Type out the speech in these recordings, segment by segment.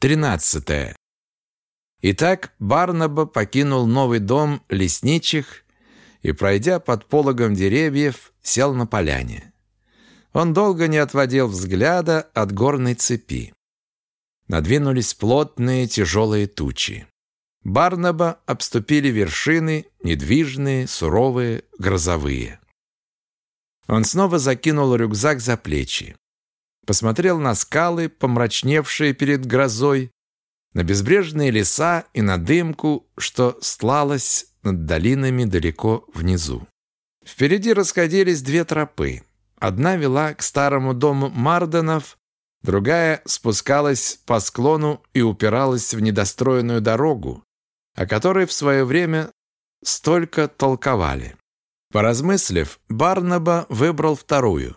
13. Итак, Барнаба покинул новый дом лесничих и, пройдя под пологом деревьев, сел на поляне. Он долго не отводил взгляда от горной цепи. Надвинулись плотные тяжелые тучи. Барнаба обступили вершины, недвижные, суровые, грозовые. Он снова закинул рюкзак за плечи. Посмотрел на скалы, помрачневшие перед грозой, на безбрежные леса и на дымку, что стлалась над долинами далеко внизу. Впереди расходились две тропы. Одна вела к старому дому Марденов, другая спускалась по склону и упиралась в недостроенную дорогу, о которой в свое время столько толковали. Поразмыслив, Барнаба выбрал вторую.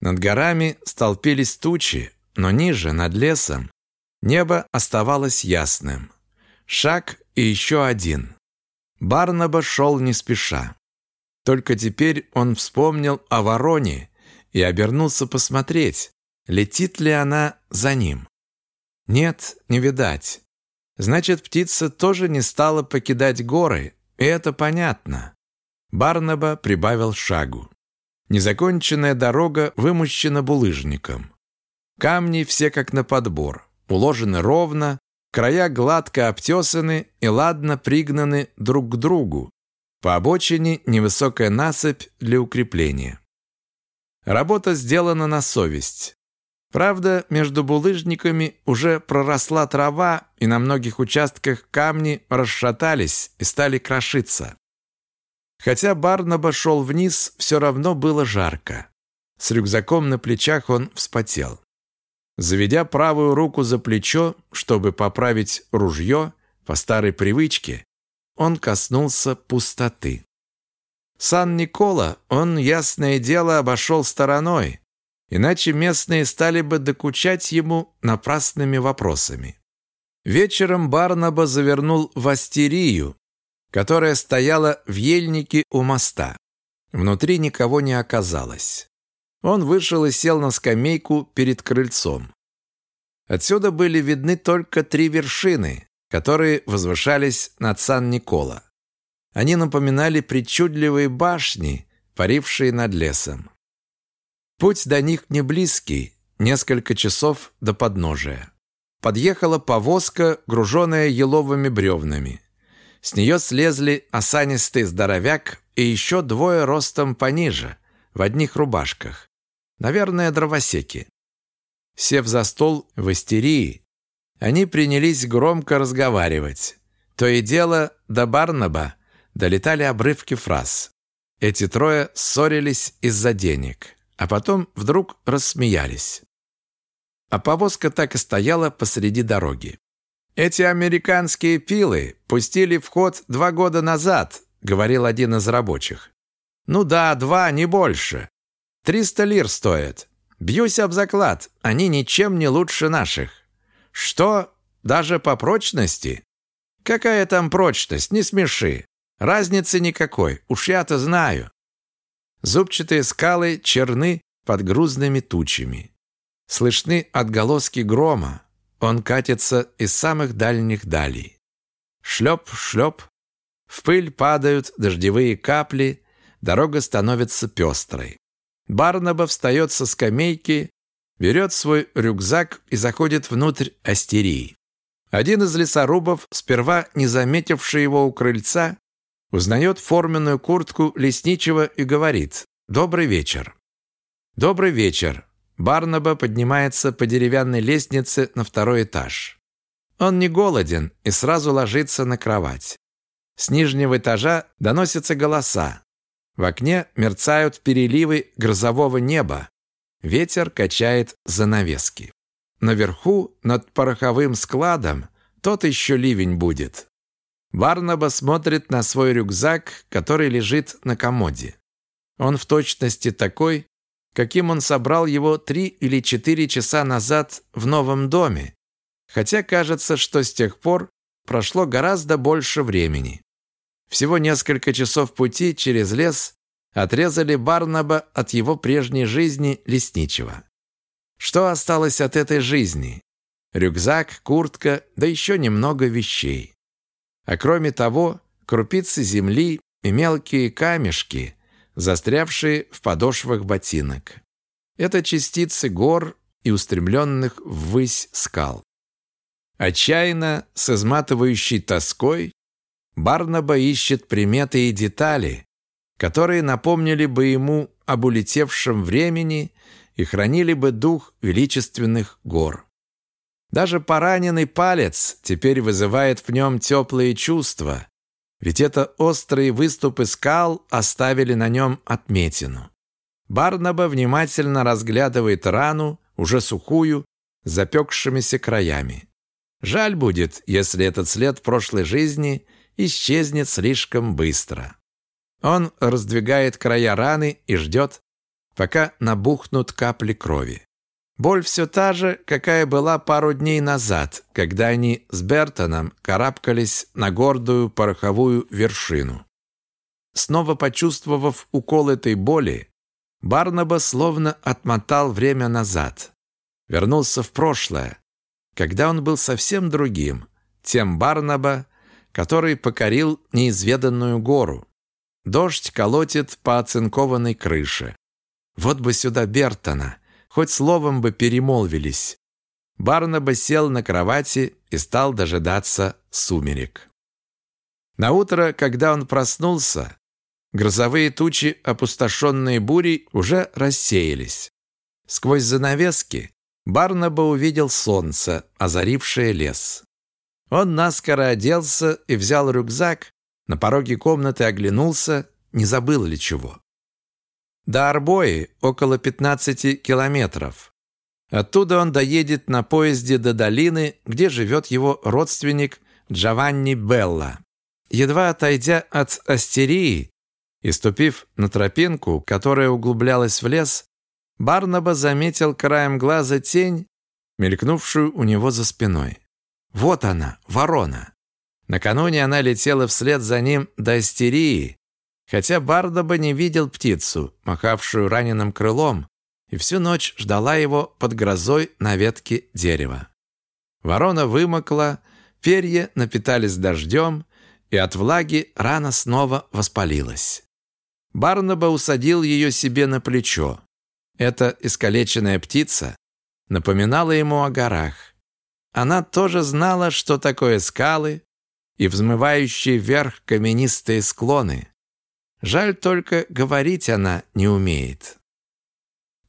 Над горами столпились тучи, но ниже, над лесом, небо оставалось ясным. Шаг и еще один. Барнаба шел не спеша. Только теперь он вспомнил о вороне и обернулся посмотреть, летит ли она за ним. Нет, не видать. Значит, птица тоже не стала покидать горы, и это понятно. Барнаба прибавил шагу. Незаконченная дорога вымощена булыжником. Камни все как на подбор, уложены ровно, края гладко обтесаны и ладно пригнаны друг к другу. По обочине невысокая насыпь для укрепления. Работа сделана на совесть. Правда, между булыжниками уже проросла трава, и на многих участках камни расшатались и стали крошиться. Хотя Барнаба шел вниз, все равно было жарко. С рюкзаком на плечах он вспотел. Заведя правую руку за плечо, чтобы поправить ружье, по старой привычке, он коснулся пустоты. Сан-Никола он, ясное дело, обошел стороной, иначе местные стали бы докучать ему напрасными вопросами. Вечером Барнаба завернул в астерию, которая стояла в ельнике у моста. Внутри никого не оказалось. Он вышел и сел на скамейку перед крыльцом. Отсюда были видны только три вершины, которые возвышались над Сан-Никола. Они напоминали причудливые башни, парившие над лесом. Путь до них не близкий, несколько часов до подножия. Подъехала повозка, груженная еловыми бревнами. С нее слезли осанистый здоровяк и еще двое ростом пониже, в одних рубашках. Наверное, дровосеки. Сев за стол в истерии, они принялись громко разговаривать. То и дело до Барнаба долетали обрывки фраз. Эти трое ссорились из-за денег а потом вдруг рассмеялись. А повозка так и стояла посреди дороги. «Эти американские пилы пустили в ход два года назад», говорил один из рабочих. «Ну да, два, не больше. Триста лир стоят. Бьюсь об заклад, они ничем не лучше наших. Что, даже по прочности? Какая там прочность, не смеши. Разницы никакой, уж я-то знаю. Зубчатые скалы черны под грузными тучами. Слышны отголоски грома. Он катится из самых дальних далей. Шлеп, шлеп. В пыль падают дождевые капли. Дорога становится пестрой. Барнаба встает со скамейки, берет свой рюкзак и заходит внутрь астерии. Один из лесорубов, сперва не заметивший его у крыльца, Узнает форменную куртку лесничего и говорит «Добрый вечер». «Добрый вечер». Барнаба поднимается по деревянной лестнице на второй этаж. Он не голоден и сразу ложится на кровать. С нижнего этажа доносятся голоса. В окне мерцают переливы грозового неба. Ветер качает занавески. Наверху, над пороховым складом, тот еще ливень будет. Барнаба смотрит на свой рюкзак, который лежит на комоде. Он в точности такой, каким он собрал его три или четыре часа назад в новом доме, хотя кажется, что с тех пор прошло гораздо больше времени. Всего несколько часов пути через лес отрезали Барнаба от его прежней жизни лесничего. Что осталось от этой жизни? рюкзак, куртка, да еще немного вещей. А кроме того, крупицы земли и мелкие камешки, застрявшие в подошвах ботинок. Это частицы гор и устремленных ввысь скал. Отчаянно, с изматывающей тоской, Барнаба ищет приметы и детали, которые напомнили бы ему об улетевшем времени и хранили бы дух величественных гор. Даже пораненный палец теперь вызывает в нем теплые чувства, ведь это острые выступы скал оставили на нем отметину. Барнаба внимательно разглядывает рану, уже сухую, запекшимися краями. Жаль будет, если этот след прошлой жизни исчезнет слишком быстро. Он раздвигает края раны и ждет, пока набухнут капли крови. Боль все та же, какая была пару дней назад, когда они с Бертоном карабкались на гордую пороховую вершину. Снова почувствовав укол этой боли, Барнаба словно отмотал время назад. Вернулся в прошлое, когда он был совсем другим, тем Барнаба, который покорил неизведанную гору. Дождь колотит по оцинкованной крыше. Вот бы сюда Бертона, хоть словом бы перемолвились. Барнаба сел на кровати и стал дожидаться сумерек. На утро, когда он проснулся, грозовые тучи, опустошенные бурей, уже рассеялись. Сквозь занавески Барнаба увидел солнце, озарившее лес. Он наскоро оделся и взял рюкзак, на пороге комнаты оглянулся, не забыл ли чего. До Арбои около 15 километров. Оттуда он доедет на поезде до долины, где живет его родственник Джованни Белла. Едва отойдя от Астерии и ступив на тропинку, которая углублялась в лес, Барнаба заметил краем глаза тень, мелькнувшую у него за спиной. Вот она, ворона. Накануне она летела вслед за ним до Астерии, хотя Барнаба не видел птицу, махавшую раненым крылом, и всю ночь ждала его под грозой на ветке дерева. Ворона вымокла, перья напитались дождем, и от влаги рана снова воспалилась. Барнаба усадил ее себе на плечо. Эта искалеченная птица напоминала ему о горах. Она тоже знала, что такое скалы и взмывающие вверх каменистые склоны. Жаль только, говорить она не умеет.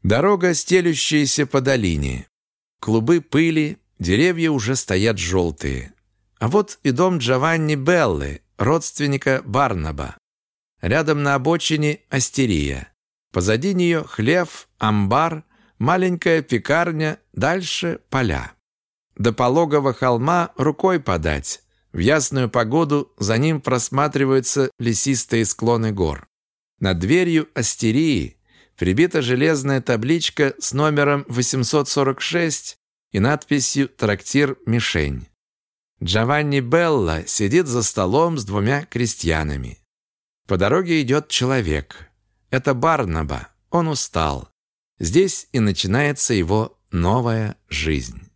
Дорога, стелющаяся по долине. Клубы пыли, деревья уже стоят желтые. А вот и дом Джованни Беллы, родственника Барнаба. Рядом на обочине астерия. Позади нее хлев, амбар, маленькая пекарня, дальше поля. До пологого холма рукой подать. В ясную погоду за ним просматриваются лесистые склоны гор. Над дверью астерии прибита железная табличка с номером 846 и надписью «Трактир Мишень». Джованни Белла сидит за столом с двумя крестьянами. По дороге идет человек. Это Барнаба. Он устал. Здесь и начинается его новая жизнь.